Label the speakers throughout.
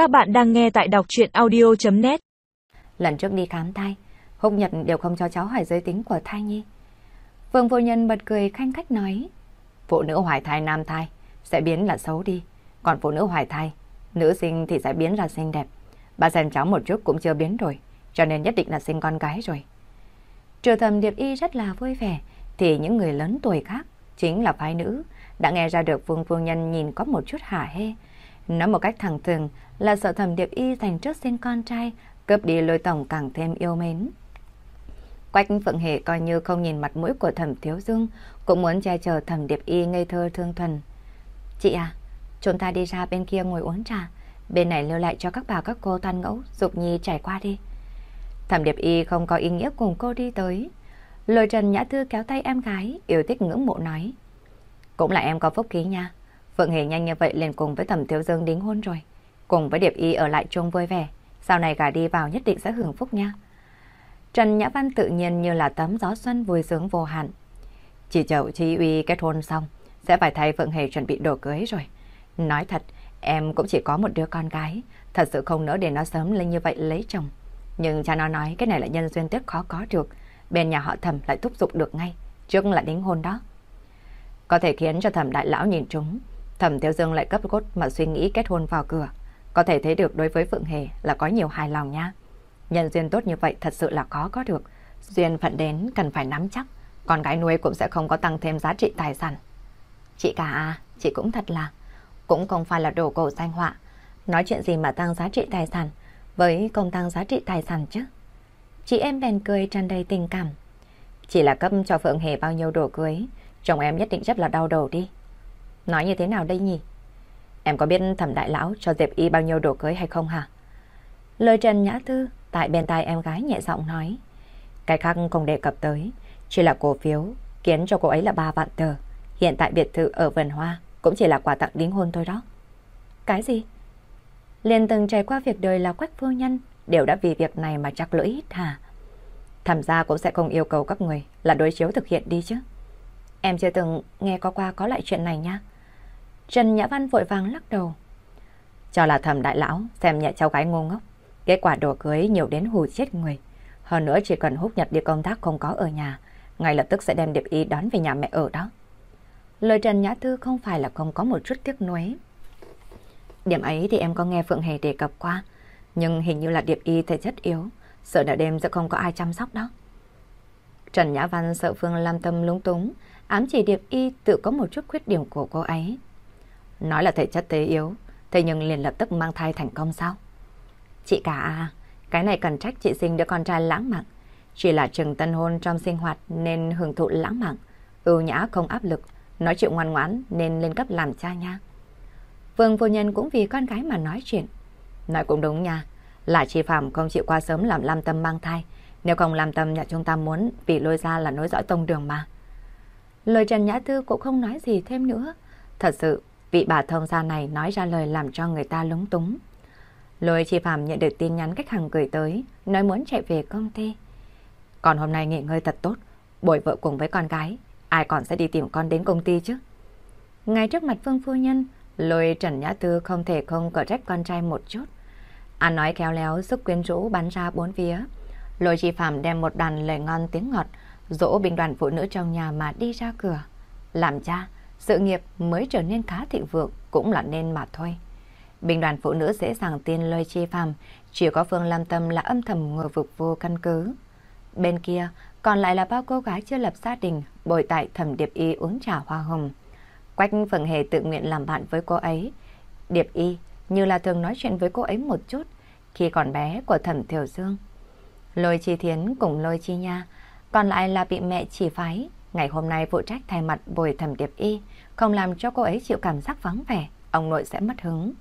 Speaker 1: Các bạn đang nghe tại đọc chuyện audio.net
Speaker 2: Lần trước đi khám thai, Húc Nhật đều không cho cháu hỏi giới tính của thai nhi. Vương vô nhân bật cười khanh khách nói Phụ nữ hoài thai nam thai sẽ biến là xấu đi, còn phụ nữ hoài thai, nữ sinh thì sẽ biến ra xinh đẹp. Bà xem cháu một chút cũng chưa biến rồi, cho nên nhất định là sinh con gái rồi. Trừ thầm Điệp Y rất là vui vẻ, thì những người lớn tuổi khác, chính là phái nữ, đã nghe ra được Vương vương Nhân nhìn có một chút hả hê. Nói một cách thẳng thừng là sợ thẩm Điệp Y thành trước sinh con trai, cướp đi lôi tổng càng thêm yêu mến. Quách Phượng Hề coi như không nhìn mặt mũi của thẩm Thiếu Dương, cũng muốn che chở thẩm Điệp Y ngây thơ thương thuần. Chị à, chúng ta đi ra bên kia ngồi uống trà, bên này lưu lại cho các bà các cô toan ngẫu, dục nhi trải qua đi. Thẩm Điệp Y không có ý nghĩa cùng cô đi tới. Lôi Trần Nhã Thư kéo tay em gái, yêu thích ngưỡng mộ nói. Cũng là em có phúc khí nha. Phượng Hề nhanh như vậy liền cùng với Thẩm Thiếu Dương đính hôn rồi. Cùng với Điệp Y ở lại chung vui vẻ. Sau này gả đi vào nhất định sẽ hưởng phúc nha. Trần Nhã Văn tự nhiên như là tấm gió xuân vui sướng vô hạn. Chỉ chờ Chi Uy kết hôn xong, sẽ phải thay Phượng Hề chuẩn bị đồ cưới rồi. Nói thật, em cũng chỉ có một đứa con gái, thật sự không nỡ để nó sớm lên như vậy lấy chồng. Nhưng cha nó nói cái này là nhân duyên tiếc khó có được, bên nhà họ thẩm lại thúc giục được ngay, trước là đính hôn đó. Có thể khiến cho thẩm đại lão nhìn trúng, thẩm tiêu dương lại cấp cốt mà suy nghĩ kết hôn vào cửa. Có thể thấy được đối với Phượng Hề là có nhiều hài lòng nha. Nhân duyên tốt như vậy thật sự là khó có được. Duyên phận đến cần phải nắm chắc, con gái nuôi cũng sẽ không có tăng thêm giá trị tài sản. Chị cả à, chị cũng thật là, cũng không phải là đồ cổ danh họa. Nói chuyện gì mà tăng giá trị tài sản, với công tăng giá trị tài sản chứ. Chị em bèn cười tràn đầy tình cảm. Chỉ là cấp cho Phượng Hề bao nhiêu đồ cưới, chồng em nhất định rất là đau đầu đi. Nói như thế nào đây nhỉ? Em có biết thẩm đại lão cho Diệp Y bao nhiêu đồ cưới hay không hả? Lời Trần Nhã Thư tại bên tai em gái nhẹ giọng nói. Cái khác không đề cập tới, chỉ là cổ phiếu, kiến cho cô ấy là 3 vạn tờ. Hiện tại biệt thự ở Vườn Hoa cũng chỉ là quà tặng đính hôn thôi đó. Cái gì? liền từng trải qua việc đời là quách phu nhân, đều đã vì việc này mà chắc lưỡi hít hả? Thẩm gia cũng sẽ không yêu cầu các người là đối chiếu thực hiện đi chứ. Em chưa từng nghe có qua có lại chuyện này nha. Trần Nhã Văn vội vàng lắc đầu. Cho là thầm đại lão xem nhẹ cháu gái ngu ngốc. Kết quả đồ cưới nhiều đến hù chết người. Hơn nữa chỉ cần hút nhật đi công tác không có ở nhà, ngay lập tức sẽ đem điệp y đón về nhà mẹ ở đó. Lời Trần Nhã Thư không phải là không có một chút tiếc nuối. Điểm ấy thì em có nghe Phượng Hề đề cập qua, nhưng hình như là điệp y thể chất yếu, sợ nửa đêm sẽ không có ai chăm sóc đó. Trần Nhã Văn sợ Phương Lam Tâm lúng túng, ám chỉ điệp y tự có một chút khuyết điểm của cô ấy. Nói là thể chất thế yếu, thế nhưng liền lập tức mang thai thành công sao? Chị cả à, cái này cần trách chị sinh đứa con trai lãng mạn. Chỉ là trường tân hôn trong sinh hoạt nên hưởng thụ lãng mạn, ưu nhã không áp lực, nói chuyện ngoan ngoãn nên lên cấp làm cha nha. Vương vô nhân cũng vì con gái mà nói chuyện. Nói cũng đúng nha, là chị Phạm không chịu qua sớm làm Lam Tâm mang thai. Nếu không làm Tâm nhà chúng ta muốn vì lôi ra là nối dõi tông đường mà. Lời Trần Nhã Thư cũng không nói gì thêm nữa. Thật sự, vị bà thông gia này nói ra lời làm cho người ta lúng túng. Lôi chi Phạm nhận được tin nhắn khách hàng gửi tới, nói muốn chạy về công ty. Còn hôm nay nghỉ ngơi thật tốt, bồi vợ cùng với con gái, ai còn sẽ đi tìm con đến công ty chứ? Ngay trước mặt Phương Phu Nhân, lôi Trần Nhã Tư không thể không cờ trách con trai một chút. Anh nói khéo léo sức quyến rũ bắn ra bốn phía. Lôi chi Phạm đem một đàn lời ngon tiếng ngọt, dỗ bình đoàn phụ nữ trong nhà mà đi ra cửa. Làm cha, sự nghiệp mới trở nên khá thịnh vượng cũng là nên mà thôi. bình đoàn phụ nữ dễ dàng tin lời chi phàm, chỉ có Phương Lam Tâm là âm thầm ngồi vực vô căn cứ. Bên kia, còn lại là bao cô gái chưa lập gia đình, bồi tại thẩm Điệp Y uống trà hoa hồng. Quách Phượng Hề tự nguyện làm bạn với cô ấy. Điệp Y như là thường nói chuyện với cô ấy một chút khi còn bé của thẩm Thiểu Dương. Lôi Chi Thiến cùng Lôi Chi Nha, còn lại là bị mẹ chỉ phái. Ngày hôm nay phụ trách thay mặt bồi thẩm Điệp Y, không làm cho cô ấy chịu cảm giác vắng vẻ, ông nội sẽ mất hứng.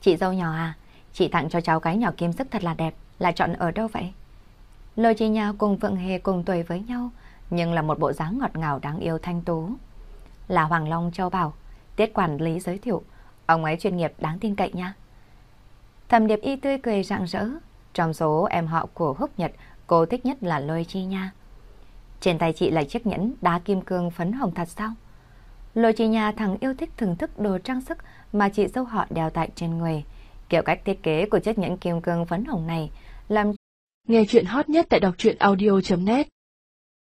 Speaker 2: Chị dâu nhỏ à, chị tặng cho cháu cái nhỏ kim sức thật là đẹp, là chọn ở đâu vậy? Lôi Chi nhà cùng Phượng Hề cùng tuổi với nhau, nhưng là một bộ dáng ngọt ngào đáng yêu thanh tú. Là Hoàng Long Châu Bảo, tiết quản lý giới thiệu, ông ấy chuyên nghiệp đáng tin cậy nha. Thẩm Điệp Y tươi cười rạng rỡ, trong số em họ của Húc Nhật, cô thích nhất là Lôi Chi Nha. Trên tay chị là chiếc nhẫn đá kim cương phấn hồng thật sao? Lôi Chi Nha thằng yêu thích thưởng thức đồ trang sức mà chị dâu họ đeo tại trên người, Kiểu cách thiết kế của chiếc nhẫn kim cương phấn hồng này làm
Speaker 3: Nghe chuyện hot nhất tại đọc truyện audio.net